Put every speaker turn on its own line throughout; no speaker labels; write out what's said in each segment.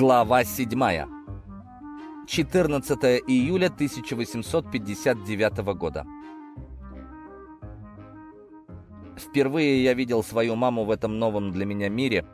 Глава 7. 14 июля 1859 года. Впервые я видел свою маму в этом новом для меня мире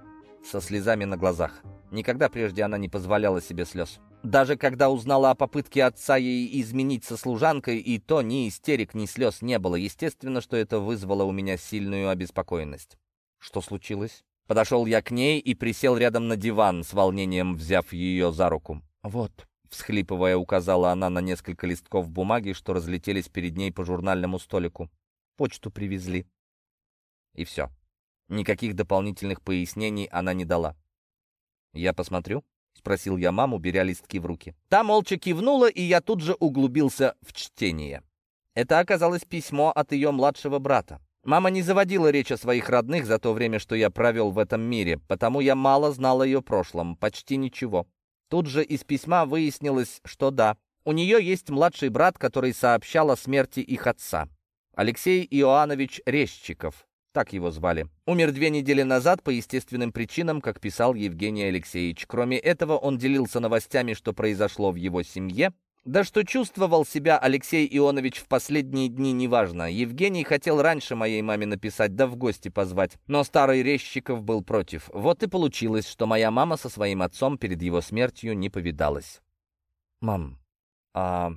со слезами на глазах. Никогда прежде она не позволяла себе слез. Даже когда узнала о попытке отца ей изменить со служанкой, и то ни истерик, ни слез не было. Естественно, что это вызвало у меня сильную обеспокоенность. Что случилось? Подошел я к ней и присел рядом на диван, с волнением взяв ее за руку. «Вот», — всхлипывая, указала она на несколько листков бумаги, что разлетелись перед ней по журнальному столику. «Почту привезли». И все. Никаких дополнительных пояснений она не дала. «Я посмотрю?» — спросил я маму, беря листки в руки. Та молча кивнула, и я тут же углубился в чтение. Это оказалось письмо от ее младшего брата. Мама не заводила речь о своих родных за то время, что я провел в этом мире, потому я мало знал о ее прошлом, почти ничего. Тут же из письма выяснилось, что да, у нее есть младший брат, который сообщал о смерти их отца. Алексей Иоанович Резчиков, так его звали. Умер две недели назад по естественным причинам, как писал Евгений Алексеевич. Кроме этого, он делился новостями, что произошло в его семье, да что чувствовал себя Алексей Ионович в последние дни, неважно. Евгений хотел раньше моей маме написать, да в гости позвать. Но старый Резчиков был против. Вот и получилось, что моя мама со своим отцом перед его смертью не повидалась. «Мам, а...»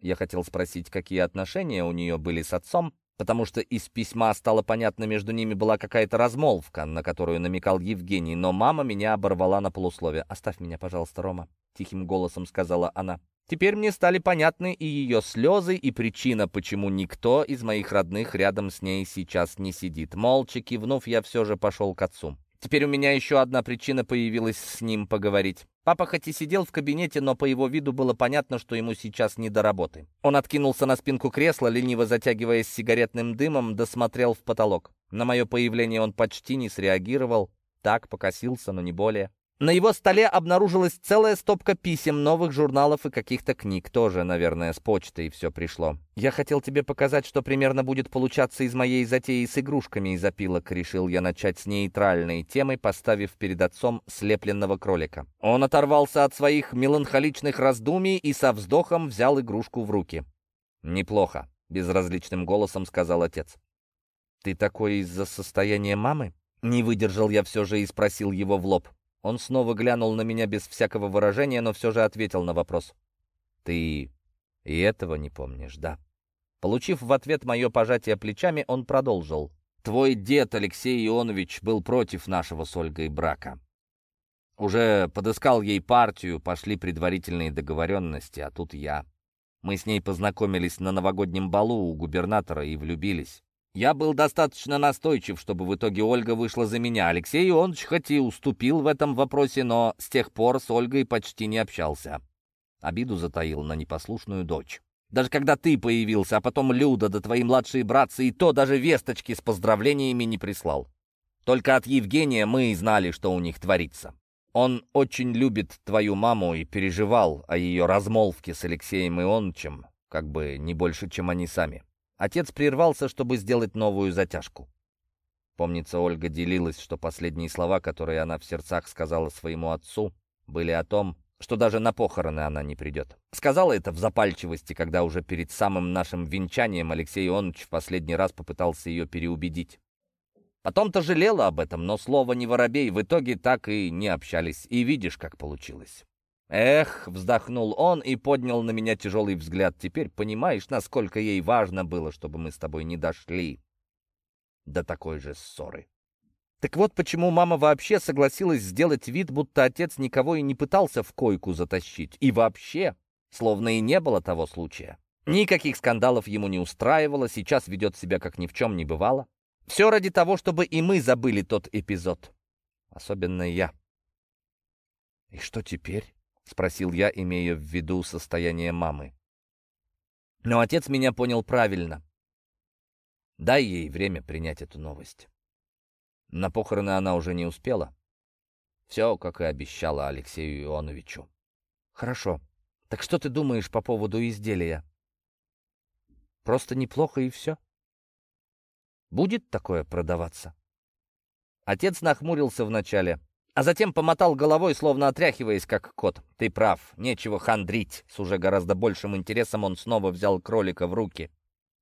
Я хотел спросить, какие отношения у нее были с отцом, потому что из письма стало понятно, между ними была какая-то размолвка, на которую намекал Евгений, но мама меня оборвала на полусловие. «Оставь меня, пожалуйста, Рома», — тихим голосом сказала она. Теперь мне стали понятны и ее слезы, и причина, почему никто из моих родных рядом с ней сейчас не сидит. Молча кивнув, я все же пошел к отцу. Теперь у меня еще одна причина появилась с ним поговорить. Папа хоть и сидел в кабинете, но по его виду было понятно, что ему сейчас не до работы. Он откинулся на спинку кресла, лениво затягиваясь сигаретным дымом, досмотрел в потолок. На мое появление он почти не среагировал, так покосился, но не более. На его столе обнаружилась целая стопка писем, новых журналов и каких-то книг. Тоже, наверное, с почтой все пришло. «Я хотел тебе показать, что примерно будет получаться из моей затеи с игрушками из опилок», решил я начать с нейтральной темой, поставив перед отцом слепленного кролика. Он оторвался от своих меланхоличных раздумий и со вздохом взял игрушку в руки. «Неплохо», — безразличным голосом сказал отец. «Ты такой из-за состояния мамы?» Не выдержал я все же и спросил его в лоб. Он снова глянул на меня без всякого выражения, но все же ответил на вопрос. «Ты и этого не помнишь, да?» Получив в ответ мое пожатие плечами, он продолжил. «Твой дед Алексей Ионович был против нашего с Ольгой брака. Уже подыскал ей партию, пошли предварительные договоренности, а тут я. Мы с ней познакомились на новогоднем балу у губернатора и влюбились. Я был достаточно настойчив, чтобы в итоге Ольга вышла за меня. Алексей Ионович хоть и уступил в этом вопросе, но с тех пор с Ольгой почти не общался. Обиду затаил на непослушную дочь. Даже когда ты появился, а потом Люда, да твои младшие братцы, и то даже весточки с поздравлениями не прислал. Только от Евгения мы и знали, что у них творится. Он очень любит твою маму и переживал о ее размолвке с Алексеем Ионовичем, как бы не больше, чем они сами. Отец прервался, чтобы сделать новую затяжку. Помнится, Ольга делилась, что последние слова, которые она в сердцах сказала своему отцу, были о том, что даже на похороны она не придет. Сказала это в запальчивости, когда уже перед самым нашим венчанием Алексей Ионович в последний раз попытался ее переубедить. Потом-то жалела об этом, но слово не воробей, в итоге так и не общались. И видишь, как получилось. «Эх!» — вздохнул он и поднял на меня тяжелый взгляд. «Теперь понимаешь, насколько ей важно было, чтобы мы с тобой не дошли до такой же ссоры». Так вот почему мама вообще согласилась сделать вид, будто отец никого и не пытался в койку затащить. И вообще, словно и не было того случая. Никаких скандалов ему не устраивало, сейчас ведет себя как ни в чем не бывало. Все ради того, чтобы и мы забыли тот эпизод. Особенно я. И что теперь? — спросил я, имея в виду состояние мамы. Но отец меня понял правильно. Дай ей время принять эту новость. На похороны она уже не успела. Все, как и обещала Алексею Ионовичу. Хорошо. Так что ты думаешь по поводу изделия? Просто неплохо и все. Будет такое продаваться? Отец нахмурился вначале, А затем помотал головой, словно отряхиваясь, как кот. «Ты прав, нечего хандрить». С уже гораздо большим интересом он снова взял кролика в руки.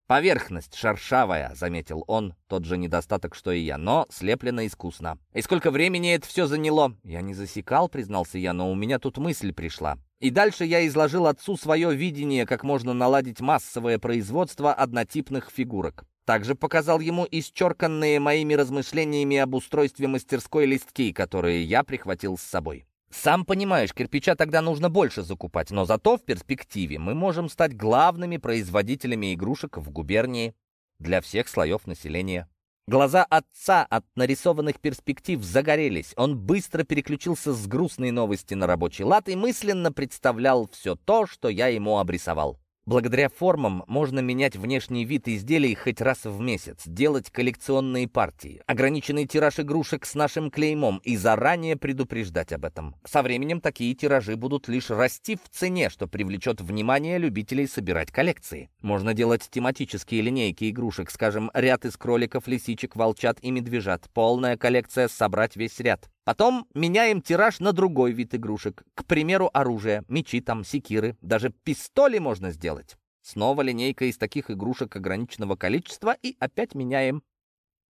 «Поверхность шершавая», — заметил он, тот же недостаток, что и я, но слеплено искусно. «И сколько времени это все заняло?» «Я не засекал», — признался я, но у меня тут мысль пришла. И дальше я изложил отцу свое видение, как можно наладить массовое производство однотипных фигурок. Также показал ему исчерканные моими размышлениями об устройстве мастерской листки, которые я прихватил с собой. Сам понимаешь, кирпича тогда нужно больше закупать, но зато в перспективе мы можем стать главными производителями игрушек в губернии для всех слоев населения. Глаза отца от нарисованных перспектив загорелись. Он быстро переключился с грустной новости на рабочий лад и мысленно представлял все то, что я ему обрисовал. Благодаря формам можно менять внешний вид изделий хоть раз в месяц, делать коллекционные партии, ограниченный тираж игрушек с нашим клеймом и заранее предупреждать об этом. Со временем такие тиражи будут лишь расти в цене, что привлечет внимание любителей собирать коллекции. Можно делать тематические линейки игрушек, скажем, ряд из кроликов, лисичек, волчат и медвежат, полная коллекция собрать весь ряд. Потом меняем тираж на другой вид игрушек. К примеру, оружие, мечи там, секиры, даже пистоли можно сделать. Снова линейка из таких игрушек ограниченного количества и опять меняем.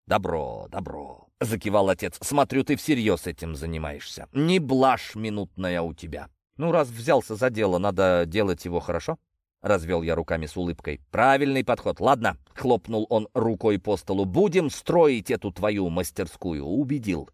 «Добро, добро», — закивал отец. «Смотрю, ты всерьез этим занимаешься. Не блажь минутная у тебя. Ну, раз взялся за дело, надо делать его хорошо». Развел я руками с улыбкой. «Правильный подход. Ладно», — хлопнул он рукой по столу. «Будем строить эту твою мастерскую». Убедил.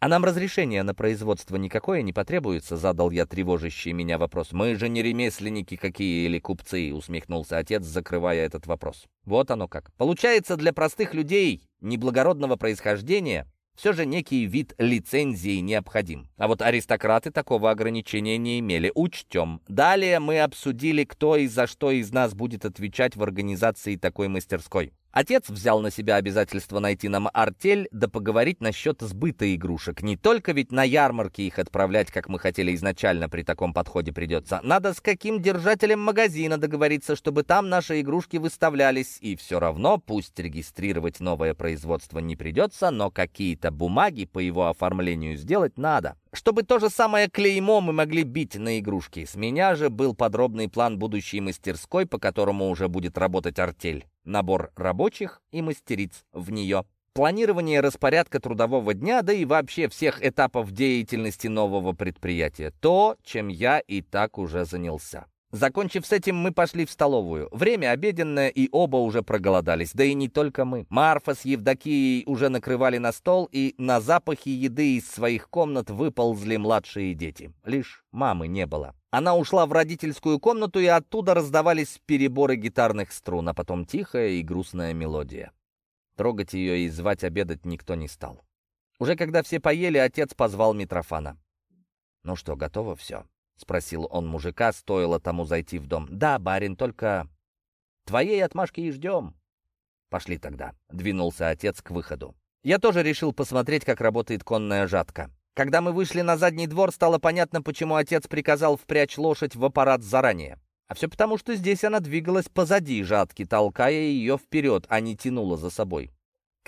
«А нам разрешение на производство никакое не потребуется?» — задал я тревожащий меня вопрос. «Мы же не ремесленники какие или купцы», — усмехнулся отец, закрывая этот вопрос. «Вот оно как. Получается, для простых людей неблагородного происхождения все же некий вид лицензии необходим. А вот аристократы такого ограничения не имели. Учтем. Далее мы обсудили, кто и за что из нас будет отвечать в организации такой мастерской. Отец взял на себя обязательство найти нам артель, да поговорить насчет сбыта игрушек. Не только ведь на ярмарке их отправлять, как мы хотели изначально, при таком подходе придется. Надо с каким держателем магазина договориться, чтобы там наши игрушки выставлялись. И все равно, пусть регистрировать новое производство не придется, но какие-то бумаги по его оформлению сделать надо. Чтобы то же самое клеймо мы могли бить на игрушки. С меня же был подробный план будущей мастерской, по которому уже будет работать артель набор рабочих и мастериц в нее, планирование распорядка трудового дня, да и вообще всех этапов деятельности нового предприятия. То, чем я и так уже занялся. Закончив с этим, мы пошли в столовую. Время обеденное, и оба уже проголодались. Да и не только мы. Марфа с Евдокией уже накрывали на стол, и на запахи еды из своих комнат выползли младшие дети. Лишь мамы не было. Она ушла в родительскую комнату, и оттуда раздавались переборы гитарных струн, а потом тихая и грустная мелодия. Трогать ее и звать обедать никто не стал. Уже когда все поели, отец позвал Митрофана. «Ну что, готово все?» — спросил он мужика, стоило тому зайти в дом. «Да, барин, только твоей отмашки и ждем». «Пошли тогда», — двинулся отец к выходу. Я тоже решил посмотреть, как работает конная жатка. Когда мы вышли на задний двор, стало понятно, почему отец приказал впрячь лошадь в аппарат заранее. А все потому, что здесь она двигалась позади жатки, толкая ее вперед, а не тянула за собой.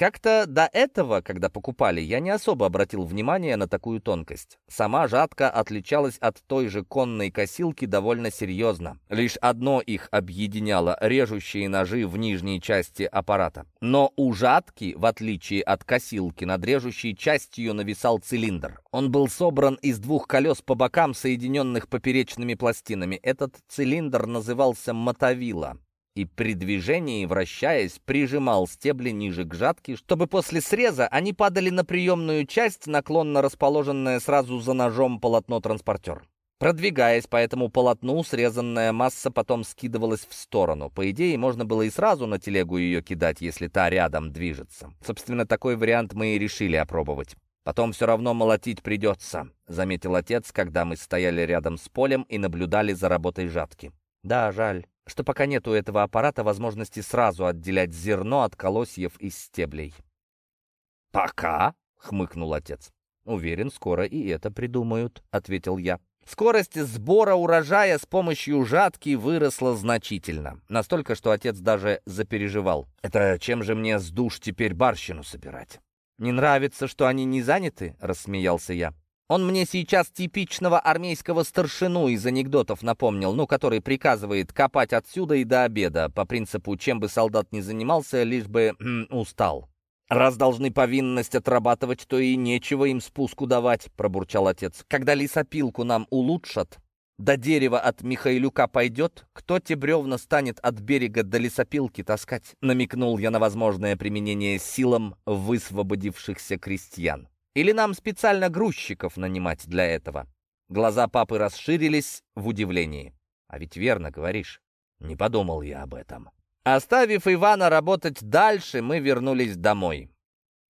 Как-то до этого, когда покупали, я не особо обратил внимание на такую тонкость. Сама жатка отличалась от той же конной косилки довольно серьезно. Лишь одно их объединяло — режущие ножи в нижней части аппарата. Но у жатки, в отличие от косилки, над режущей частью нависал цилиндр. Он был собран из двух колес по бокам, соединенных поперечными пластинами. Этот цилиндр назывался мотовила и при движении, вращаясь, прижимал стебли ниже к жатке, чтобы после среза они падали на приемную часть, наклонно расположенное сразу за ножом полотно-транспортер. Продвигаясь по этому полотну, срезанная масса потом скидывалась в сторону. По идее, можно было и сразу на телегу ее кидать, если та рядом движется. Собственно, такой вариант мы и решили опробовать. «Потом все равно молотить придется», — заметил отец, когда мы стояли рядом с полем и наблюдали за работой жатки. «Да, жаль что пока нет у этого аппарата возможности сразу отделять зерно от колосьев из стеблей. «Пока?» — хмыкнул отец. «Уверен, скоро и это придумают», — ответил я. Скорость сбора урожая с помощью жатки выросла значительно. Настолько, что отец даже запереживал. «Это чем же мне с душ теперь барщину собирать?» «Не нравится, что они не заняты?» — рассмеялся я. Он мне сейчас типичного армейского старшину из анекдотов напомнил, ну, который приказывает копать отсюда и до обеда, по принципу, чем бы солдат ни занимался, лишь бы устал. «Раз должны повинность отрабатывать, то и нечего им спуску давать», — пробурчал отец. «Когда лесопилку нам улучшат, до дерева от Михаилюка пойдет, кто те бревна станет от берега до лесопилки таскать?» Намекнул я на возможное применение силам высвободившихся крестьян. «Или нам специально грузчиков нанимать для этого?» Глаза папы расширились в удивлении. «А ведь верно говоришь. Не подумал я об этом». Оставив Ивана работать дальше, мы вернулись домой.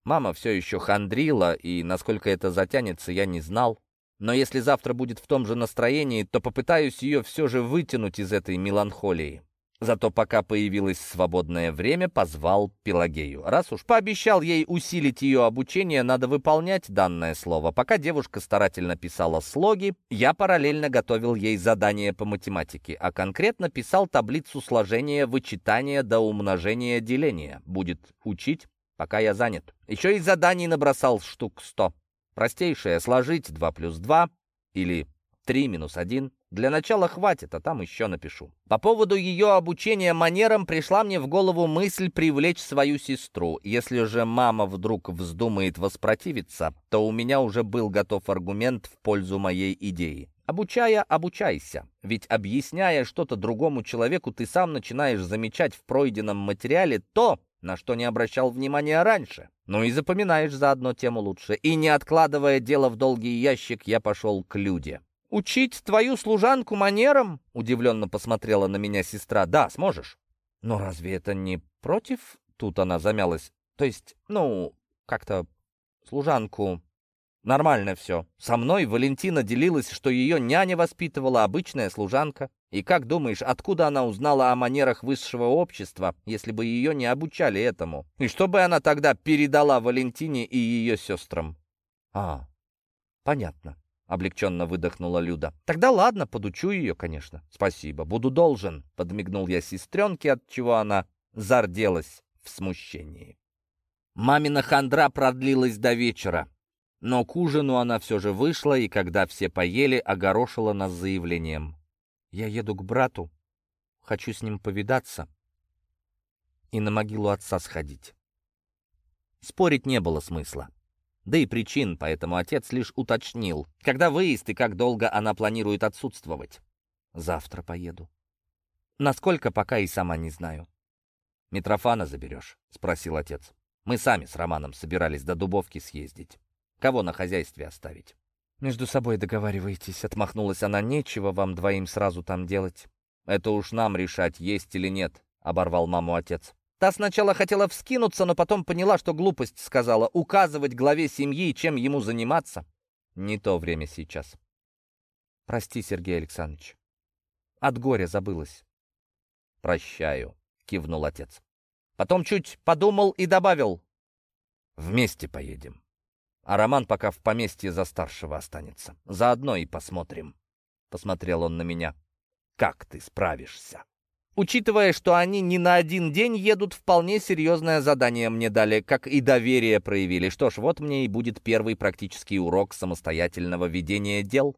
Мама все еще хандрила, и насколько это затянется, я не знал. Но если завтра будет в том же настроении, то попытаюсь ее все же вытянуть из этой меланхолии. Зато пока появилось свободное время, позвал Пелагею. Раз уж пообещал ей усилить ее обучение, надо выполнять данное слово. Пока девушка старательно писала слоги, я параллельно готовил ей задание по математике, а конкретно писал таблицу сложения, вычитания до умножения, деления. Будет учить, пока я занят. Еще и заданий набросал штук сто. Простейшее — сложить 2 плюс 2 или 3 минус 1 для начала хватит, а там еще напишу. По поводу ее обучения манерам пришла мне в голову мысль привлечь свою сестру. Если же мама вдруг вздумает воспротивиться, то у меня уже был готов аргумент в пользу моей идеи. Обучая, обучайся. Ведь объясняя что-то другому человеку, ты сам начинаешь замечать в пройденном материале то, на что не обращал внимания раньше. Ну и запоминаешь заодно тему лучше. И не откладывая дело в долгий ящик, я пошел к Люде. «Учить твою служанку манерам?» — удивленно посмотрела на меня сестра. «Да, сможешь». «Но разве это не против?» Тут она замялась. «То есть, ну, как-то служанку...» «Нормально все. Со мной Валентина делилась, что ее няня воспитывала обычная служанка. И как думаешь, откуда она узнала о манерах высшего общества, если бы ее не обучали этому? И что бы она тогда передала Валентине и ее сестрам?» «А, понятно». Облегченно выдохнула Люда. «Тогда ладно, подучу ее, конечно. Спасибо, буду должен», — подмигнул я сестренке, от чего она зарделась в смущении. Мамина хандра продлилась до вечера, но к ужину она все же вышла, и когда все поели, огорошила нас заявлением. «Я еду к брату, хочу с ним повидаться и на могилу отца сходить». Спорить не было смысла. Да и причин, поэтому отец лишь уточнил, когда выезд и как долго она планирует отсутствовать. Завтра поеду. Насколько, пока и сама не знаю. «Митрофана заберешь?» — спросил отец. «Мы сами с Романом собирались до Дубовки съездить. Кого на хозяйстве оставить?» «Между собой договариваетесь», — отмахнулась она. «Нечего вам двоим сразу там делать». «Это уж нам решать, есть или нет», — оборвал маму отец. Та сначала хотела вскинуться, но потом поняла, что глупость сказала. Указывать главе семьи, чем ему заниматься. Не то время сейчас. Прости, Сергей Александрович. От горя забылась. Прощаю, кивнул отец. Потом чуть подумал и добавил. Вместе поедем. А Роман пока в поместье за старшего останется. Заодно и посмотрим. Посмотрел он на меня. Как ты справишься? Учитывая, что они не на один день едут, вполне серьезное задание мне дали, как и доверие проявили. Что ж, вот мне и будет первый практический урок самостоятельного ведения дел.